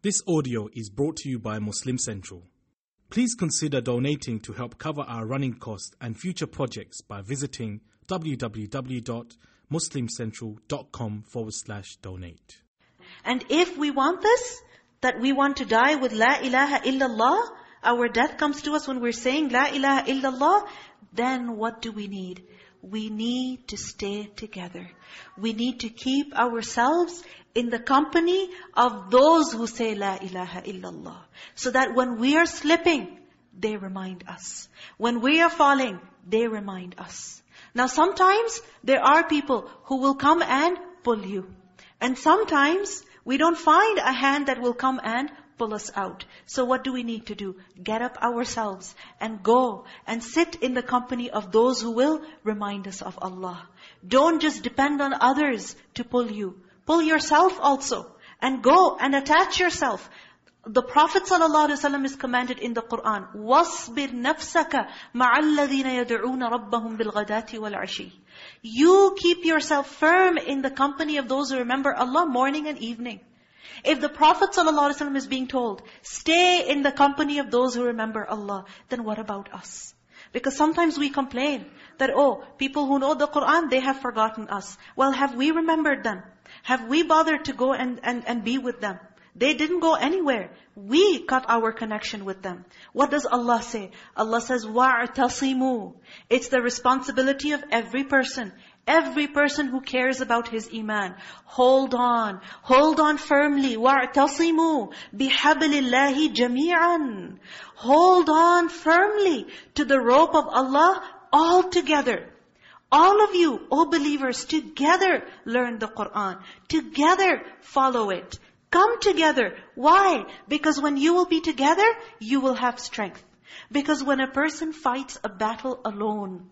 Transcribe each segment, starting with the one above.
This audio is brought to you by Muslim Central. Please consider donating to help cover our running costs and future projects by visiting www.muslimcentral.com forward slash donate. And if we want this, that we want to die with La ilaha illallah, our death comes to us when we're saying La ilaha illallah, then what do we need? We need to stay together. We need to keep ourselves in the company of those who say La ilaha illallah. So that when we are slipping, they remind us. When we are falling, they remind us. Now sometimes there are people who will come and pull you. And sometimes we don't find a hand that will come and pull us out. So what do we need to do? Get up ourselves and go and sit in the company of those who will remind us of Allah. Don't just depend on others to pull you. Pull yourself also and go and attach yourself. The Prophet ﷺ is commanded in the Qur'an, وَاصْبِرْ نَفْسَكَ مَعَ الَّذِينَ يَدْعُونَ رَبَّهُمْ بِالْغَدَاةِ وَالْعَشِيِّ You keep yourself firm in the company of those who remember Allah morning and evening. If the Prophet ﷺ is being told, stay in the company of those who remember Allah, then what about us? Because sometimes we complain that, oh, people who know the Qur'an, they have forgotten us. Well, have we remembered them? Have we bothered to go and, and, and be with them? They didn't go anywhere. We cut our connection with them. What does Allah say? Allah says, وَاعْتَصِمُوا It's the responsibility of every person. Every person who cares about his iman. Hold on. Hold on firmly. وَاعْتَصِمُوا بِحَبْلِ اللَّهِ جَمِيعًا Hold on firmly to the rope of Allah all together. All of you, O believers, together learn the Qur'an. Together follow it. Come together. Why? Because when you will be together, you will have strength. Because when a person fights a battle alone,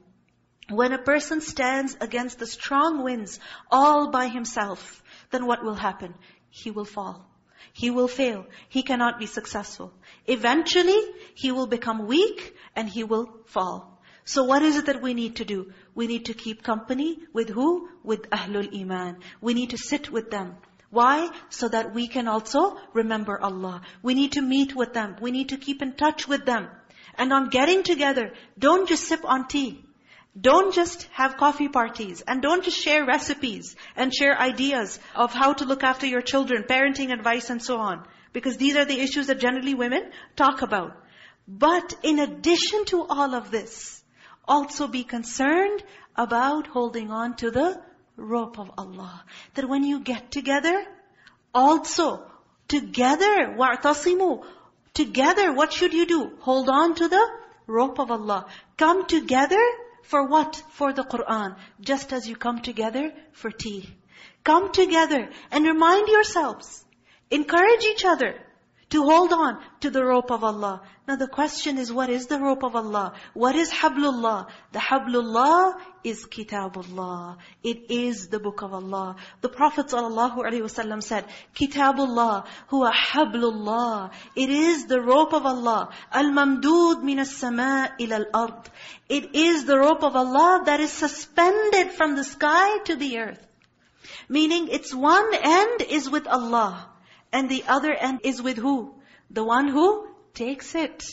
when a person stands against the strong winds all by himself, then what will happen? He will fall. He will fail. He cannot be successful. Eventually, he will become weak and he will fall. So what is it that we need to do? We need to keep company with who? With Ahlul Iman. We need to sit with them. Why? So that we can also remember Allah. We need to meet with them. We need to keep in touch with them. And on getting together, don't just sip on tea. Don't just have coffee parties. And don't just share recipes and share ideas of how to look after your children, parenting advice and so on. Because these are the issues that generally women talk about. But in addition to all of this, also be concerned about holding on to the rope of Allah. That when you get together, also together, وَاعْتَصِمُوا Together, what should you do? Hold on to the rope of Allah. Come together for what? For the Qur'an. Just as you come together for tea. Come together and remind yourselves. Encourage each other to hold on to the rope of Allah. Now the question is, what is the rope of Allah? What is Hablullah? The Hablullah is Kitabullah. It is the book of Allah. The Prophet ﷺ said, Kitabullah huwa Hablullah. It is the rope of Allah. Al-mamdud min as-sama' ila al-ard. It is the rope of Allah that is suspended from the sky to the earth. Meaning its one end is with Allah. And the other end is with who? The one who takes it.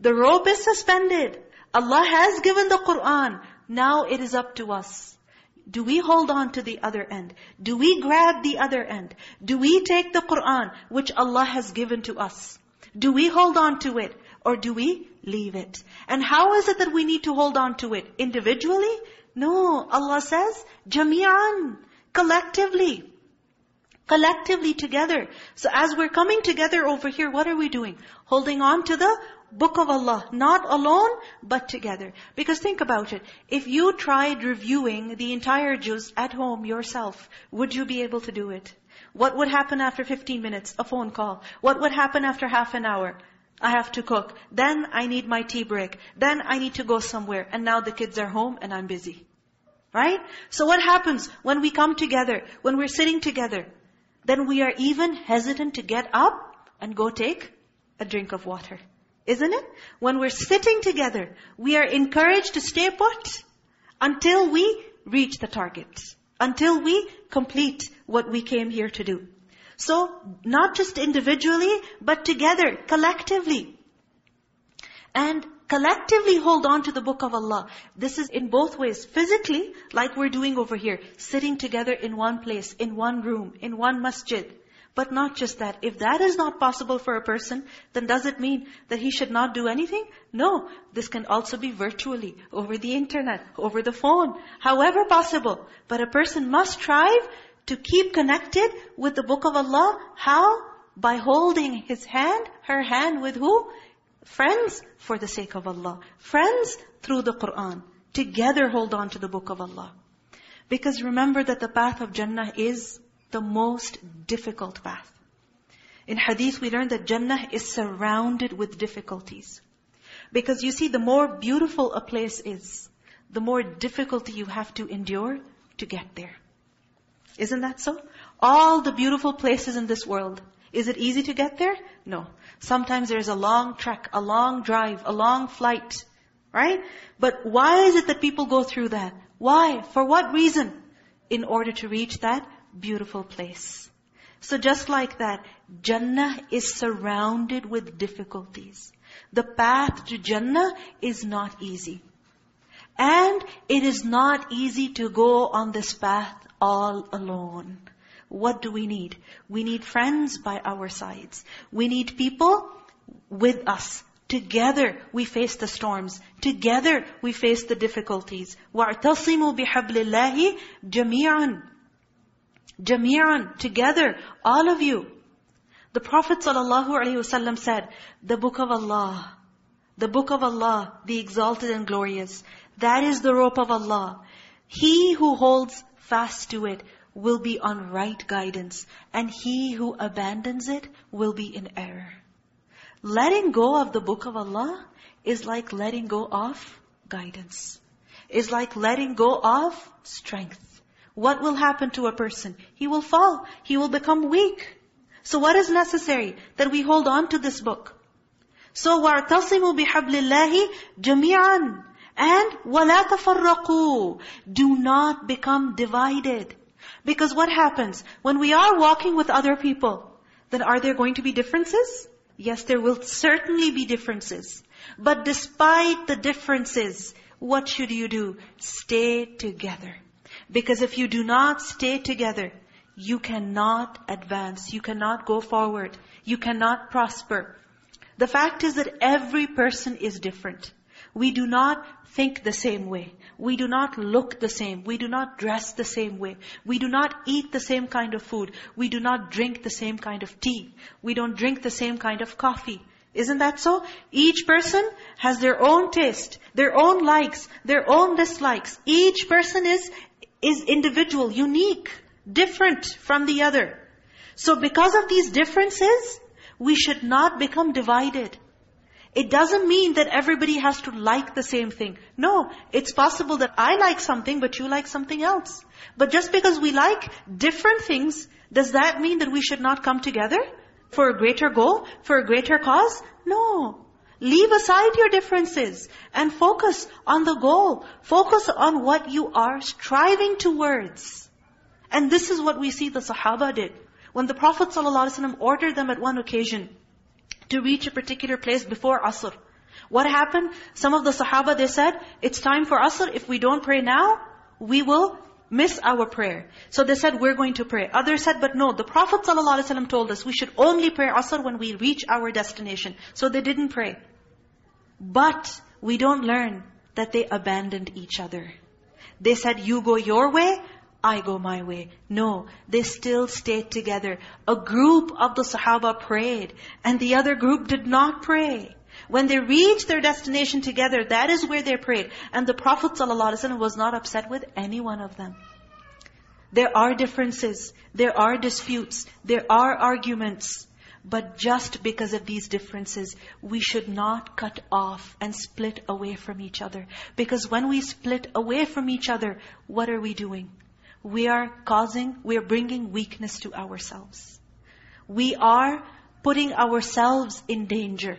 The rope is suspended. Allah has given the Qur'an. Now it is up to us. Do we hold on to the other end? Do we grab the other end? Do we take the Qur'an which Allah has given to us? Do we hold on to it or do we leave it? And how is it that we need to hold on to it? Individually? No, Allah says, jami'an, collectively. Collectively together. So as we're coming together over here, what are we doing? Holding on to the book of Allah. Not alone, but together. Because think about it. If you tried reviewing the entire juz at home yourself, would you be able to do it? What would happen after 15 minutes? A phone call. What would happen after half an hour? I have to cook. Then I need my tea break. Then I need to go somewhere. And now the kids are home and I'm busy. Right? So what happens when we come together, when we're sitting together? Then we are even hesitant to get up and go take a drink of water. Isn't it? When we're sitting together, we are encouraged to stay put until we reach the target. Until we complete what we came here to do. So, not just individually, but together, collectively. And collectively hold on to the book of Allah. This is in both ways. Physically, like we're doing over here, sitting together in one place, in one room, in one masjid. But not just that. If that is not possible for a person, then does it mean that he should not do anything? No. This can also be virtually, over the internet, over the phone, however possible. But a person must strive to keep connected with the book of Allah. How? By holding his hand, her hand with who? Friends for the sake of Allah. Friends through the Qur'an. Together hold on to the book of Allah. Because remember that the path of Jannah is the most difficult path. In hadith, we learn that Jannah is surrounded with difficulties. Because you see, the more beautiful a place is, the more difficulty you have to endure to get there. Isn't that so? All the beautiful places in this world, is it easy to get there? No. Sometimes there's a long trek, a long drive, a long flight. Right? But why is it that people go through that? Why? For what reason? In order to reach that beautiful place. So just like that, Jannah is surrounded with difficulties. The path to Jannah is not easy. And it is not easy to go on this path all alone What do we need? We need friends by our sides. We need people with us. Together we face the storms. Together we face the difficulties. وَاعْتَصِمُوا بِحَبْلِ اللَّهِ جَمِيعًا Jami'an, together, all of you. The Prophet ﷺ said, the book of Allah, the book of Allah, the exalted and glorious, that is the rope of Allah. He who holds fast to it will be on right guidance, and he who abandons it will be in error. Letting go of the book of Allah is like letting go of guidance. Is like letting go of strength. What will happen to a person? He will fall. He will become weak. So what is necessary? That we hold on to this book. So وَاعْتَصِمُوا بِحَبْلِ اللَّهِ جَمِيعًا And وَلَا تَفَرَّقُوا Do not become divided. Because what happens? When we are walking with other people, then are there going to be differences? Yes, there will certainly be differences. But despite the differences, what should you do? Stay together. Because if you do not stay together, you cannot advance. You cannot go forward. You cannot prosper. The fact is that every person is different. We do not think the same way. We do not look the same. We do not dress the same way. We do not eat the same kind of food. We do not drink the same kind of tea. We don't drink the same kind of coffee. Isn't that so? Each person has their own taste, their own likes, their own dislikes. Each person is is individual, unique, different from the other. So because of these differences, we should not become divided. It doesn't mean that everybody has to like the same thing. No, it's possible that I like something, but you like something else. But just because we like different things, does that mean that we should not come together for a greater goal, for a greater cause? No. Leave aside your differences and focus on the goal. Focus on what you are striving towards. And this is what we see the Sahaba did. When the Prophet ﷺ ordered them at one occasion to reach a particular place before Asr. What happened? Some of the Sahaba, they said, it's time for Asr. If we don't pray now, we will miss our prayer. So they said, we're going to pray. Others said, but no, the Prophet ﷺ told us we should only pray Asr when we reach our destination. So they didn't pray. But we don't learn that they abandoned each other. They said, you go your way, I go my way. No, they still stayed together. A group of the Sahaba prayed, and the other group did not pray. When they reached their destination together, that is where they prayed. And the Prophet ﷺ was not upset with any one of them. There are differences. There are disputes. There are arguments. But just because of these differences, we should not cut off and split away from each other. Because when we split away from each other, what are we doing? We are causing, we are bringing weakness to ourselves. We are putting ourselves in danger.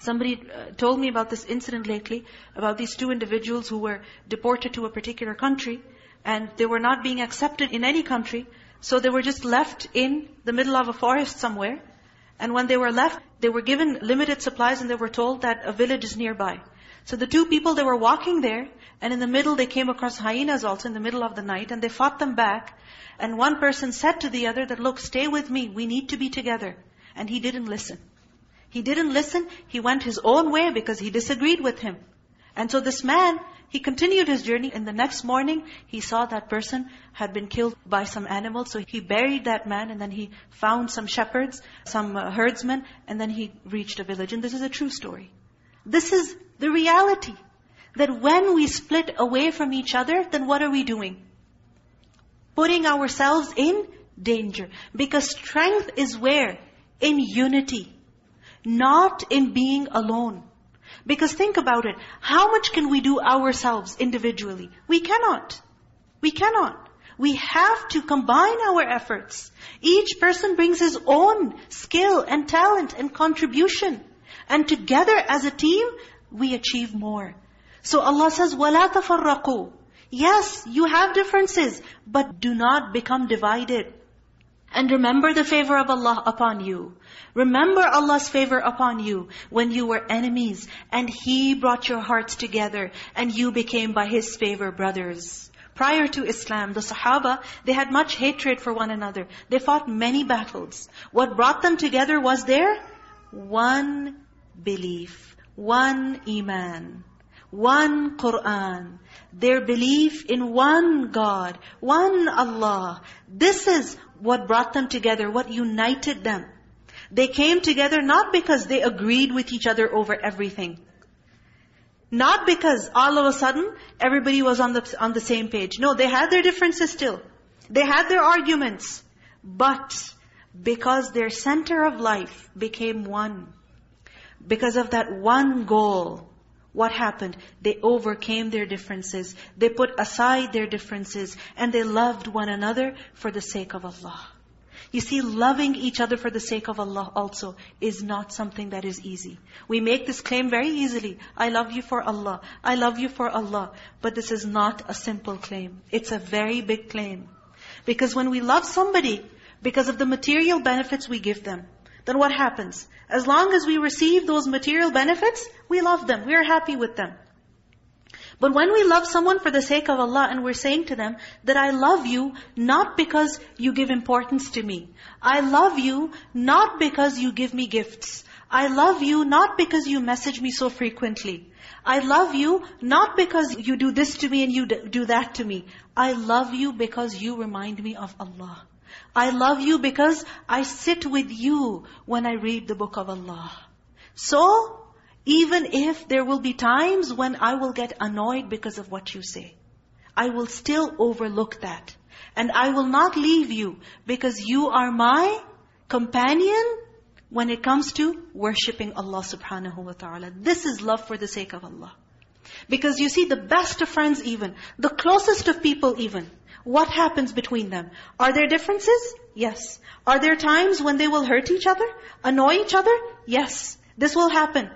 Somebody uh, told me about this incident lately, about these two individuals who were deported to a particular country, and they were not being accepted in any country. So they were just left in the middle of a forest somewhere. And when they were left, they were given limited supplies and they were told that a village is nearby. So the two people, they were walking there, and in the middle they came across hyenas also in the middle of the night, and they fought them back. And one person said to the other that, look, stay with me, we need to be together. And he didn't listen. He didn't listen, he went his own way because he disagreed with him. And so this man, he continued his journey. And the next morning, he saw that person had been killed by some animal. So he buried that man and then he found some shepherds, some uh, herdsmen, and then he reached a village. And this is a true story. This is the reality. That when we split away from each other, then what are we doing? Putting ourselves in danger. Because strength is where? In unity. Not in being alone. Because think about it. How much can we do ourselves individually? We cannot. We cannot. We have to combine our efforts. Each person brings his own skill and talent and contribution. And together as a team, we achieve more. So Allah says, وَلَا تَفَرَّقُوا Yes, you have differences, but do not become divided. And remember the favor of Allah upon you. Remember Allah's favor upon you when you were enemies and He brought your hearts together and you became by His favor brothers. Prior to Islam, the Sahaba, they had much hatred for one another. They fought many battles. What brought them together was their one belief, one iman, one Qur'an, their belief in one God, one Allah. This is what brought them together, what united them. They came together not because they agreed with each other over everything. Not because all of a sudden everybody was on the, on the same page. No, they had their differences still. They had their arguments. But because their center of life became one. Because of that one goal, what happened? They overcame their differences. They put aside their differences. And they loved one another for the sake of Allah. You see, loving each other for the sake of Allah also is not something that is easy. We make this claim very easily. I love you for Allah. I love you for Allah. But this is not a simple claim. It's a very big claim. Because when we love somebody, because of the material benefits we give them, then what happens? As long as we receive those material benefits, we love them. We are happy with them. But when we love someone for the sake of Allah and we're saying to them that I love you not because you give importance to me. I love you not because you give me gifts. I love you not because you message me so frequently. I love you not because you do this to me and you do that to me. I love you because you remind me of Allah. I love you because I sit with you when I read the book of Allah. So, even if there will be times when I will get annoyed because of what you say, I will still overlook that. And I will not leave you because you are my companion when it comes to worshipping Allah subhanahu wa ta'ala. This is love for the sake of Allah. Because you see, the best of friends even, the closest of people even, what happens between them? Are there differences? Yes. Are there times when they will hurt each other? Annoy each other? Yes. This will happen.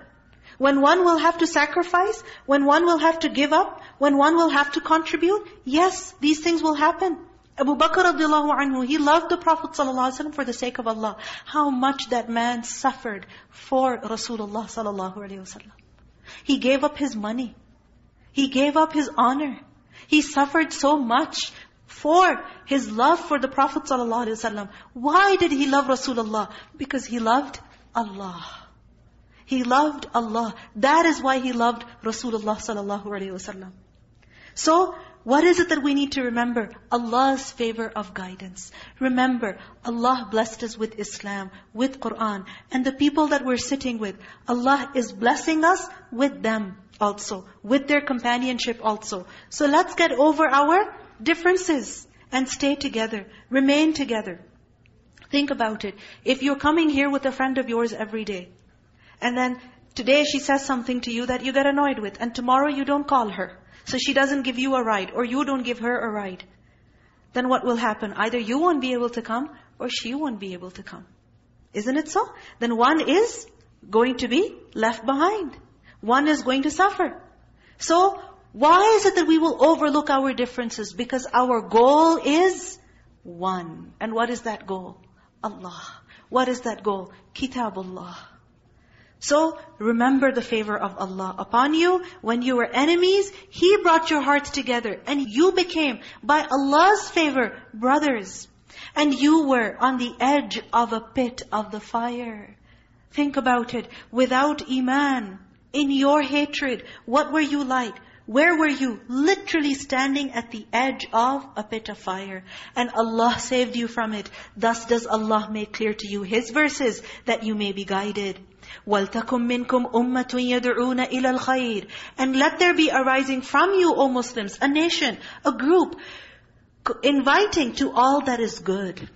When one will have to sacrifice, when one will have to give up, when one will have to contribute, yes, these things will happen. Abu Bakr radiallahu anhu, he loved the Prophet ﷺ for the sake of Allah. How much that man suffered for Rasulullah ﷺ. He gave up his money. He gave up his honor. He suffered so much for his love for the Prophet ﷺ. Why did he love Rasulullah? Because he loved Allah. He loved Allah. That is why he loved Rasulullah ﷺ. So, what is it that we need to remember? Allah's favor of guidance. Remember, Allah blessed us with Islam, with Qur'an. And the people that we're sitting with, Allah is blessing us with them also. With their companionship also. So let's get over our differences and stay together. Remain together. Think about it. If you're coming here with a friend of yours every day, and then today she says something to you that you get annoyed with, and tomorrow you don't call her, so she doesn't give you a ride, or you don't give her a ride, then what will happen? Either you won't be able to come, or she won't be able to come. Isn't it so? Then one is going to be left behind. One is going to suffer. So, why is it that we will overlook our differences? Because our goal is one. And what is that goal? Allah. What is that goal? Kitabullah. So, remember the favor of Allah upon you. When you were enemies, He brought your hearts together. And you became, by Allah's favor, brothers. And you were on the edge of a pit of the fire. Think about it. Without Iman, in your hatred, what were you like? Where were you? Literally standing at the edge of a pit of fire. And Allah saved you from it. Thus does Allah make clear to you His verses that you may be guided. وَلْتَكُمْ مِنْكُمْ أُمَّةٌ يَدْعُونَ إِلَى الْخَيْرِ And let there be arising from you, O Muslims, a nation, a group, inviting to all that is good.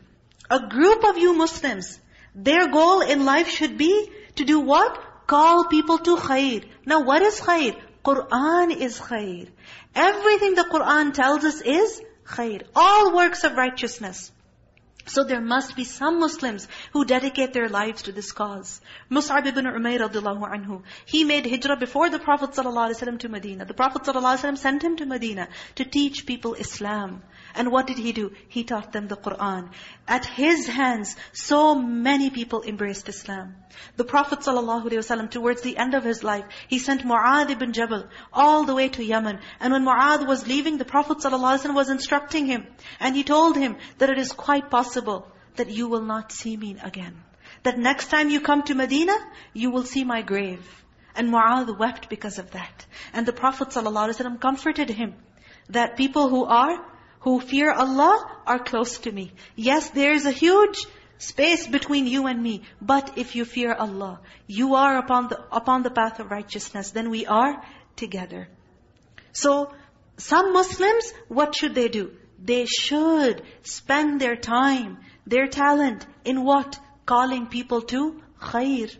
A group of you Muslims, their goal in life should be to do what? Call people to khair. Now what is khair? Qur'an is khair. Everything the Qur'an tells us is khair. All works of righteousness. So there must be some Muslims who dedicate their lives to this cause. Mus'ab ibn Umayr radiallahu anhu, he made hijrah before the Prophet ﷺ to Medina. The Prophet ﷺ sent him to Medina to teach people Islam. And what did he do? He taught them the Qur'an. At his hands, so many people embraced Islam. The Prophet ﷺ, towards the end of his life, he sent Mu'adh ibn Jabal all the way to Yemen. And when Mu'adh was leaving, the Prophet ﷺ was instructing him. And he told him that it is quite possible that you will not see me again. That next time you come to Medina, you will see my grave. And Mu'adh wept because of that. And the Prophet ﷺ comforted him that people who are who fear Allah are close to me. Yes, there is a huge space between you and me. But if you fear Allah, you are upon the, upon the path of righteousness, then we are together. So, some Muslims, what should they do? They should spend their time, their talent, in what? Calling people to khair.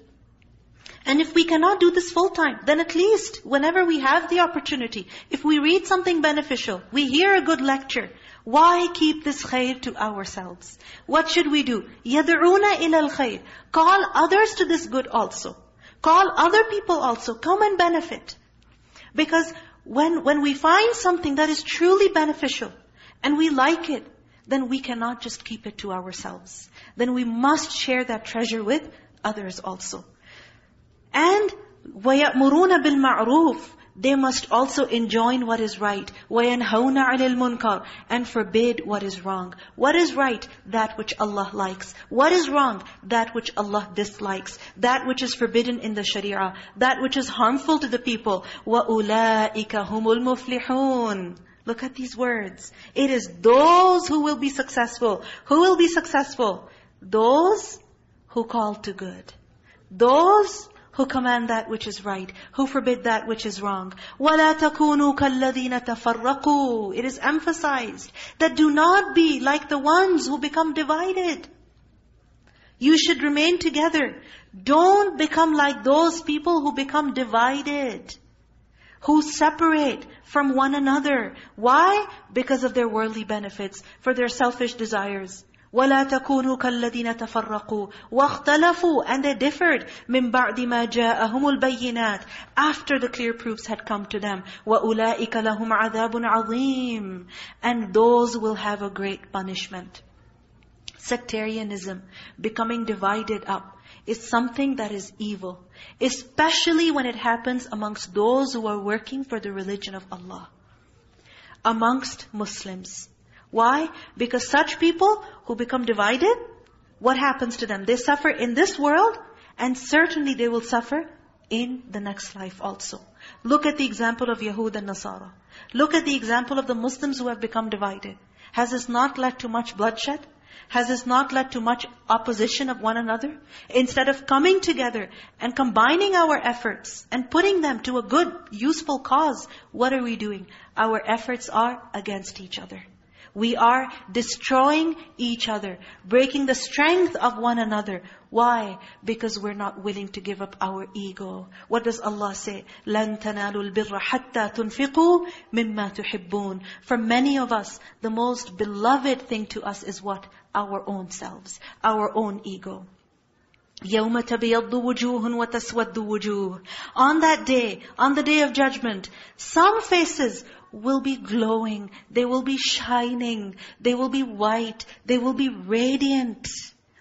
And if we cannot do this full time, then at least whenever we have the opportunity, if we read something beneficial, we hear a good lecture, why keep this khair to ourselves? What should we do? يَدْعُونَ إِلَى الْخَيْرِ Call others to this good also. Call other people also. Come and benefit. Because when, when we find something that is truly beneficial, and we like it, then we cannot just keep it to ourselves. Then we must share that treasure with others also. And وَيَأْمُرُونَ بِالْمَعْرُوفِ They must also enjoin what is right. وَيَنْهَوْنَ عَلَى الْمُنْكَرِ And forbid what is wrong. What is right? That which Allah likes. What is wrong? That which Allah dislikes. That which is forbidden in the sharia. That which is harmful to the people. وَأُولَٰئِكَ هُمُ الْمُفْلِحُونَ Look at these words. It is those who will be successful. Who will be successful? Those who call to good. Those who command that which is right, who forbid that which is wrong. وَلَا تَكُونُوا كَالَّذِينَ تَفَرَّقُوا It is emphasized that do not be like the ones who become divided. You should remain together. Don't become like those people who become divided. Who separate from one another. Why? Because of their worldly benefits, for their selfish desires. وَلَا تَكُونُوا كَالَّذِينَ تَفَرَّقُوا وَاخْتَلَفُوا And they differed مِنْ بَعْدِ مَا جَاءَهُمُ الْبَيِّنَاتِ After the clear proofs had come to them. وَأُولَٰئِكَ لَهُمْ عَذَابٌ عَظِيمٌ And those will have a great punishment. Sectarianism, becoming divided up, is something that is evil. Especially when it happens amongst those who are working for the religion of Allah. Amongst Muslims. Why? Because such people who become divided, what happens to them? They suffer in this world and certainly they will suffer in the next life also. Look at the example of Yahud and Nasara. Look at the example of the Muslims who have become divided. Has this not led to much bloodshed? Has this not led to much opposition of one another? Instead of coming together and combining our efforts and putting them to a good, useful cause, what are we doing? Our efforts are against each other. We are destroying each other, breaking the strength of one another. Why? Because we're not willing to give up our ego. What does Allah say? لَن تَنَالُوا الْبِرَّ حَتَّى تُنْفِقُوا مِمَّا تُحِبُّونَ For many of us, the most beloved thing to us is what? Our own selves, our own ego. يَوْمَ تَبِيَضُّ وُجُوهٌ وَتَسْوَدُّ وُجُوهٌ On that day, on the day of judgment, some faces will be glowing. They will be shining. They will be white. They will be radiant.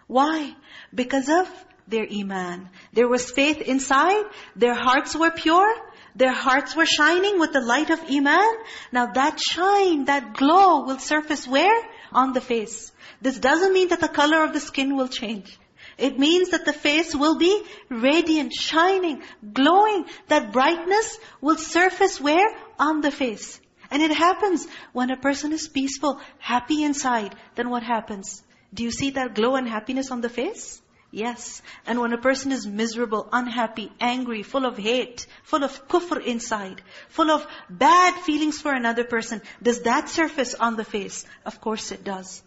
Why? Because of their iman. There was faith inside. Their hearts were pure. Their hearts were shining with the light of iman. Now that shine, that glow will surface where? On the face. This doesn't mean that the color of the skin will change. It means that the face will be radiant, shining, glowing. That brightness will surface where? On the face. And it happens when a person is peaceful, happy inside, then what happens? Do you see that glow and happiness on the face? Yes. And when a person is miserable, unhappy, angry, full of hate, full of kufr inside, full of bad feelings for another person, does that surface on the face? Of course it does.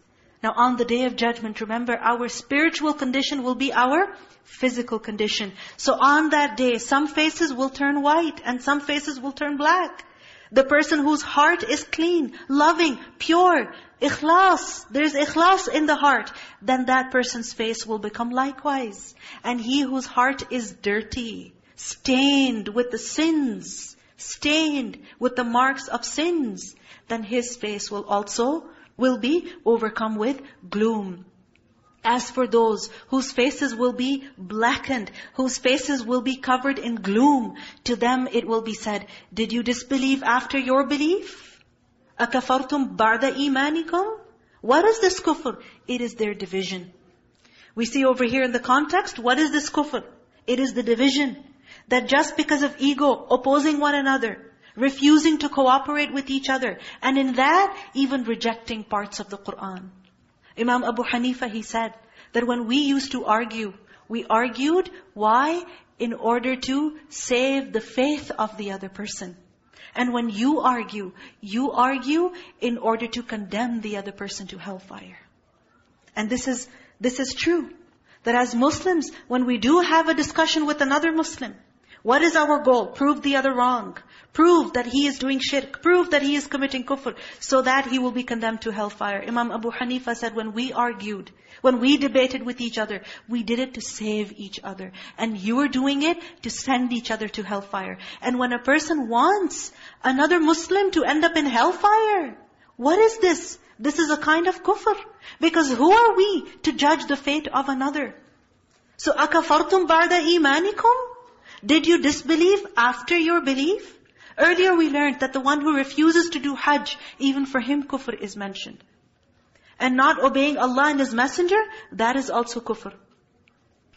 Now on the day of judgment, remember our spiritual condition will be our physical condition. So on that day, some faces will turn white and some faces will turn black. The person whose heart is clean, loving, pure, ikhlas, there's ikhlas in the heart, then that person's face will become likewise. And he whose heart is dirty, stained with the sins, stained with the marks of sins, then his face will also will be overcome with gloom. As for those whose faces will be blackened, whose faces will be covered in gloom, to them it will be said, Did you disbelieve after your belief? أَكَفَرْتُمْ بَعْدَ إِيمَانِكُمْ What is this kufr? It is their division. We see over here in the context, what is this kufr? It is the division. That just because of ego, opposing one another, refusing to cooperate with each other. And in that, even rejecting parts of the Qur'an. Imam Abu Hanifa, he said, that when we used to argue, we argued, why? In order to save the faith of the other person. And when you argue, you argue in order to condemn the other person to hellfire. And this is, this is true. That as Muslims, when we do have a discussion with another Muslim, what is our goal? Prove the other wrong. Prove that he is doing shirk. Prove that he is committing kufr. So that he will be condemned to hellfire. Imam Abu Hanifa said, when we argued, when we debated with each other, we did it to save each other. And you are doing it to send each other to hellfire. And when a person wants another Muslim to end up in hellfire, what is this? This is a kind of kufr. Because who are we to judge the fate of another? So, أَكَفَرْتُمْ بَعْدَ إِيمَانِكُمْ did you disbelieve after your belief? Earlier we learned that the one who refuses to do hajj, even for him kufr is mentioned. And not obeying Allah and His Messenger, that is also kufr.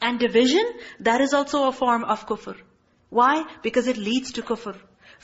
And division, that is also a form of kufr. Why? Because it leads to kufr.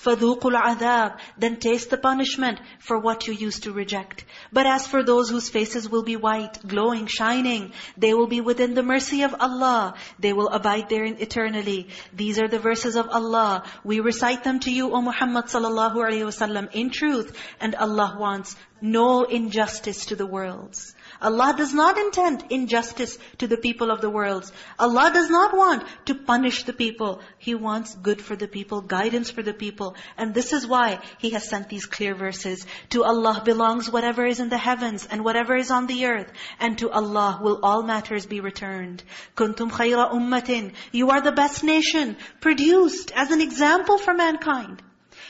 فَذُوقُوا الْعَذَابِ Then taste the punishment for what you used to reject. But as for those whose faces will be white, glowing, shining, they will be within the mercy of Allah. They will abide therein eternally. These are the verses of Allah. We recite them to you, O Muhammad sallallahu alayhi wasallam, in truth. And Allah wants no injustice to the worlds. Allah does not intend injustice to the people of the world. Allah does not want to punish the people. He wants good for the people, guidance for the people. And this is why He has sent these clear verses. To Allah belongs whatever is in the heavens and whatever is on the earth. And to Allah will all matters be returned. Kuntum khayra ummatin. You are the best nation, produced as an example for mankind.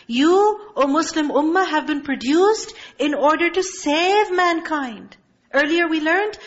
You, O Muslim Ummah, have been produced in order to save mankind. Earlier we learned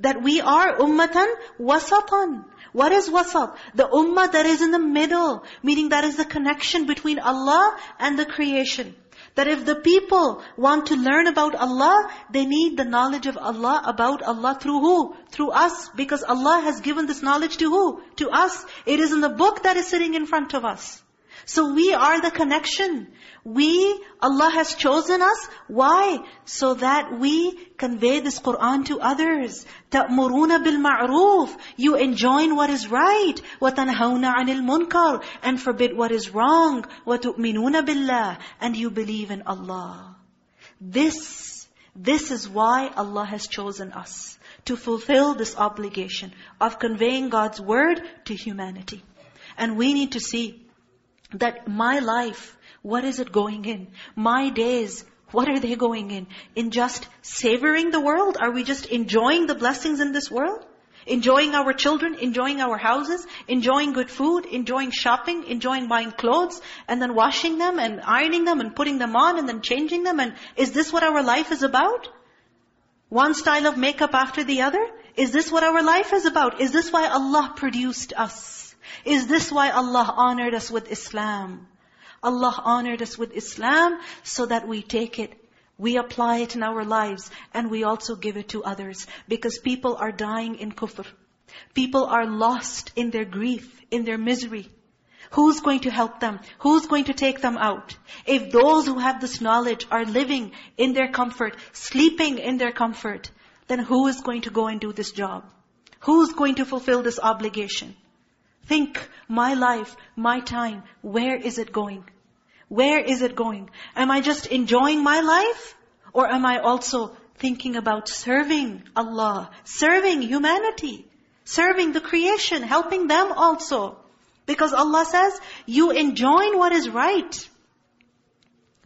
that we are ummatan wasatan. What is wasat? The ummah that is in the middle, meaning that is the connection between Allah and the creation. That if the people want to learn about Allah, they need the knowledge of Allah about Allah through who? Through us. Because Allah has given this knowledge to who? To us. It is in the book that is sitting in front of us. So we are the connection. We, Allah has chosen us. Why? So that we convey this Qur'an to others. تَأْمُرُونَ بِالْمَعْرُوفِ You enjoin what is right. وَتَنْهَوْنَ عَنِ الْمُنْكَرِ And forbid what is wrong. وَتُؤْمِنُونَ بِاللَّهِ And you believe in Allah. This, this is why Allah has chosen us. To fulfill this obligation of conveying God's word to humanity. And we need to see that my life, what is it going in? My days, what are they going in? In just savoring the world? Are we just enjoying the blessings in this world? enjoying our children, enjoying our houses, enjoying good food, enjoying shopping, enjoying buying clothes, and then washing them and ironing them and putting them on and then changing them. And is this what our life is about? One style of makeup after the other? Is this what our life is about? Is this why Allah produced us? Is this why Allah honored us with Islam? Allah honored us with Islam so that we take it we apply it in our lives and we also give it to others because people are dying in kufr. People are lost in their grief, in their misery. Who's going to help them? Who's going to take them out? If those who have this knowledge are living in their comfort, sleeping in their comfort, then who is going to go and do this job? Who's going to fulfill this obligation? Think, my life, my time, where is it going? Where is it going? Am I just enjoying my life? Or am I also thinking about serving Allah, serving humanity, serving the creation, helping them also? Because Allah says, you enjoin what is right.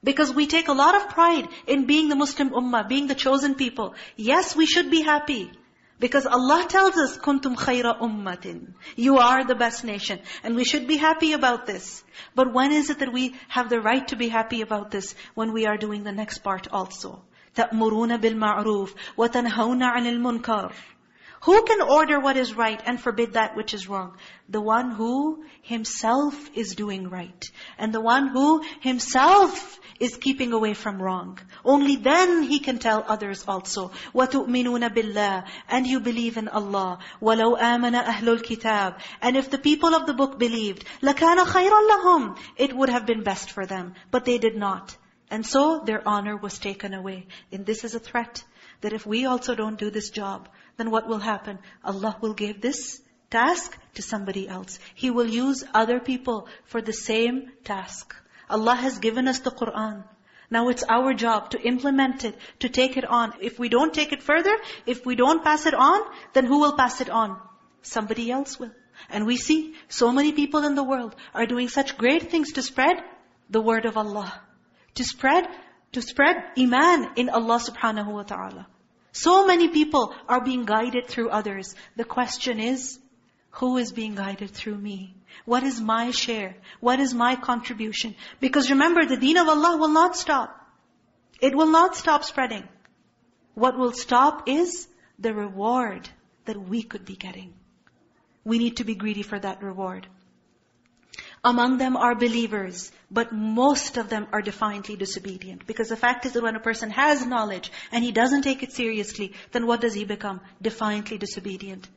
Because we take a lot of pride in being the Muslim ummah, being the chosen people. Yes, we should be happy. Because Allah tells us, kuntum khayra ummatin. You are the best nation. And we should be happy about this. But when is it that we have the right to be happy about this? When we are doing the next part also. تَأْمُرُونَ بِالْمَعْرُوفِ وَتَنْهَوْنَ عَنِ الْمُنْكَرِ Who can order what is right and forbid that which is wrong? The one who himself is doing right. And the one who himself is keeping away from wrong. Only then he can tell others also. وَتُؤْمِنُونَ بِاللَّهِ And you believe in Allah. وَلَوْ آمَنَ أَهْلُ الْكِتَابِ And if the people of the book believed, لَكَانَ خَيْرًا لَهُمْ It would have been best for them. But they did not. And so their honor was taken away. And this is a threat. That if we also don't do this job, then what will happen? Allah will give this task to somebody else. He will use other people for the same task. Allah has given us the Qur'an. Now it's our job to implement it, to take it on. If we don't take it further, if we don't pass it on, then who will pass it on? Somebody else will. And we see so many people in the world are doing such great things to spread the word of Allah. To spread, to spread iman in Allah subhanahu wa ta'ala. So many people are being guided through others. The question is, who is being guided through me? What is my share? What is my contribution? Because remember, the deen of Allah will not stop. It will not stop spreading. What will stop is the reward that we could be getting. We need to be greedy for that reward. Among them are believers, but most of them are defiantly disobedient. Because the fact is that when a person has knowledge and he doesn't take it seriously, then what does he become? Defiantly disobedient.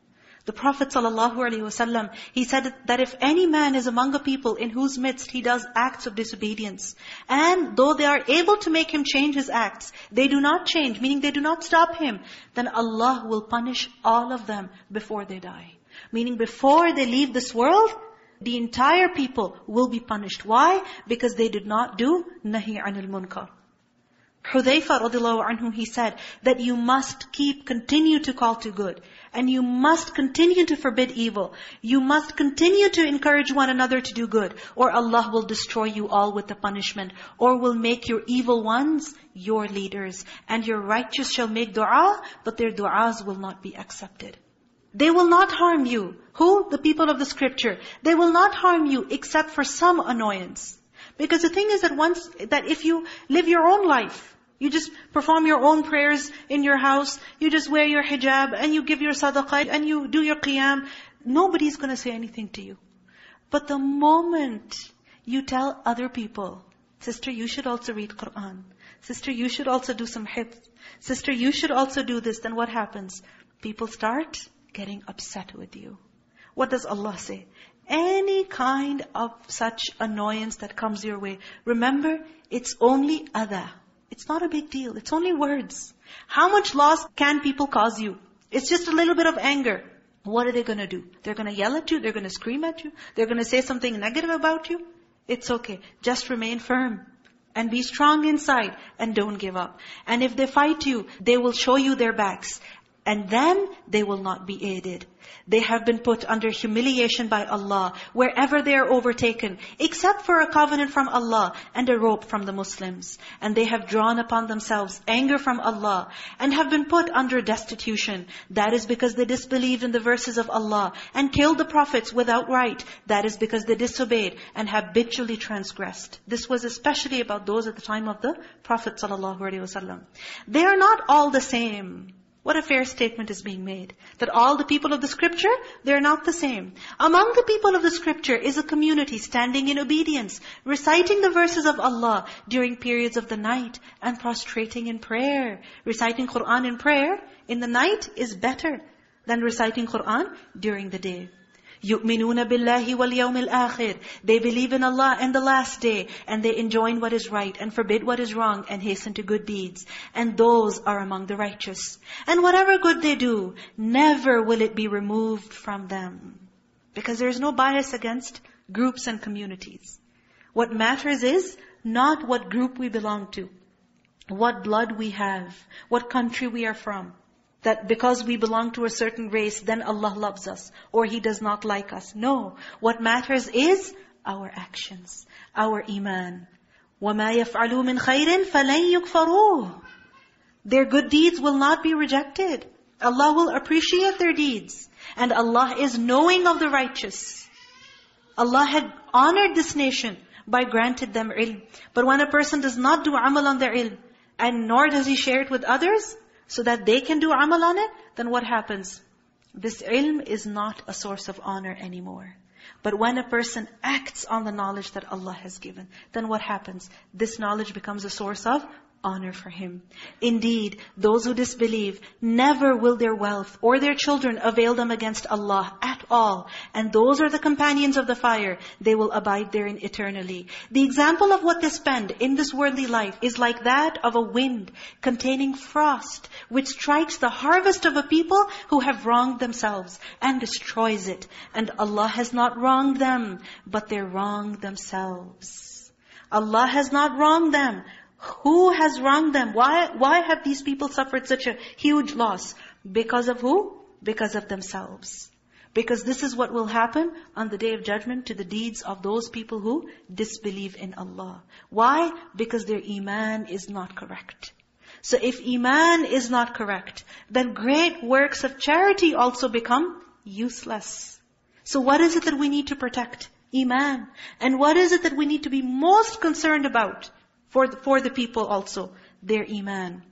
The Prophet ﷺ, he said that if any man is among a people in whose midst he does acts of disobedience, and though they are able to make him change his acts, they do not change, meaning they do not stop him, then Allah will punish all of them before they die. Meaning before they leave this world, the entire people will be punished. Why? Because they did not do nahi anil munkar. Hudhayfa radiallahu anhu, he said that you must keep, continue to call to good. And you must continue to forbid evil. You must continue to encourage one another to do good. Or Allah will destroy you all with the punishment. Or will make your evil ones your leaders. And your righteous shall make dua, but their duas will not be accepted. They will not harm you. Who? The people of the scripture. They will not harm you except for some annoyance. Because the thing is that once, that if you live your own life, you just perform your own prayers in your house. You just wear your hijab and you give your sadaqah and you do your qiyam. Nobody's going to say anything to you. But the moment you tell other people, sister, you should also read Qur'an. Sister, you should also do some hifz. Sister, you should also do this. Then what happens? People start getting upset with you. What does Allah say? Any kind of such annoyance that comes your way, remember, it's only adha. It's not a big deal. It's only words. How much loss can people cause you? It's just a little bit of anger. What are they going to do? They're going to yell at you. They're going to scream at you. They're going to say something negative about you. It's okay. Just remain firm. And be strong inside. And don't give up. And if they fight you, they will show you their backs. And then they will not be aided. They have been put under humiliation by Allah wherever they are overtaken, except for a covenant from Allah and a rope from the Muslims. And they have drawn upon themselves anger from Allah and have been put under destitution. That is because they disbelieved in the verses of Allah and killed the prophets without right. That is because they disobeyed and habitually transgressed. This was especially about those at the time of the Prophet ﷺ. They are not all the same. What a fair statement is being made. That all the people of the scripture, they're not the same. Among the people of the scripture is a community standing in obedience, reciting the verses of Allah during periods of the night and prostrating in prayer. Reciting Qur'an in prayer in the night is better than reciting Qur'an during the day. يُؤْمِنُونَ بِاللَّهِ وَالْيَوْمِ الْآخِرِ They believe in Allah and the last day, and they enjoin what is right and forbid what is wrong and hasten to good deeds. And those are among the righteous. And whatever good they do, never will it be removed from them. Because there is no bias against groups and communities. What matters is not what group we belong to, what blood we have, what country we are from that because we belong to a certain race, then Allah loves us, or He does not like us. No. What matters is our actions, our iman. وَمَا يَفْعَلُوا مِنْ خَيْرٍ فَلَنْ يُكْفَرُوهُ Their good deeds will not be rejected. Allah will appreciate their deeds. And Allah is knowing of the righteous. Allah had honored this nation by granted them ilm. But when a person does not do amal on their ilm, and nor does he share it with others, so that they can do amal on it, then what happens? This ilm is not a source of honor anymore. But when a person acts on the knowledge that Allah has given, then what happens? This knowledge becomes a source of honor for him. Indeed, those who disbelieve, never will their wealth or their children avail them against Allah at all. And those are the companions of the fire. They will abide therein eternally. The example of what they spend in this worldly life is like that of a wind containing frost, which strikes the harvest of a people who have wronged themselves and destroys it. And Allah has not wronged them, but they wrong themselves. Allah has not wronged them, who has wronged them? Why, why have these people suffered such a huge loss? Because of who? Because of themselves. Because this is what will happen on the Day of Judgment to the deeds of those people who disbelieve in Allah. Why? Because their iman is not correct. So if iman is not correct, then great works of charity also become useless. So what is it that we need to protect? Iman. And what is it that we need to be most concerned about? For the, for the people also, their iman.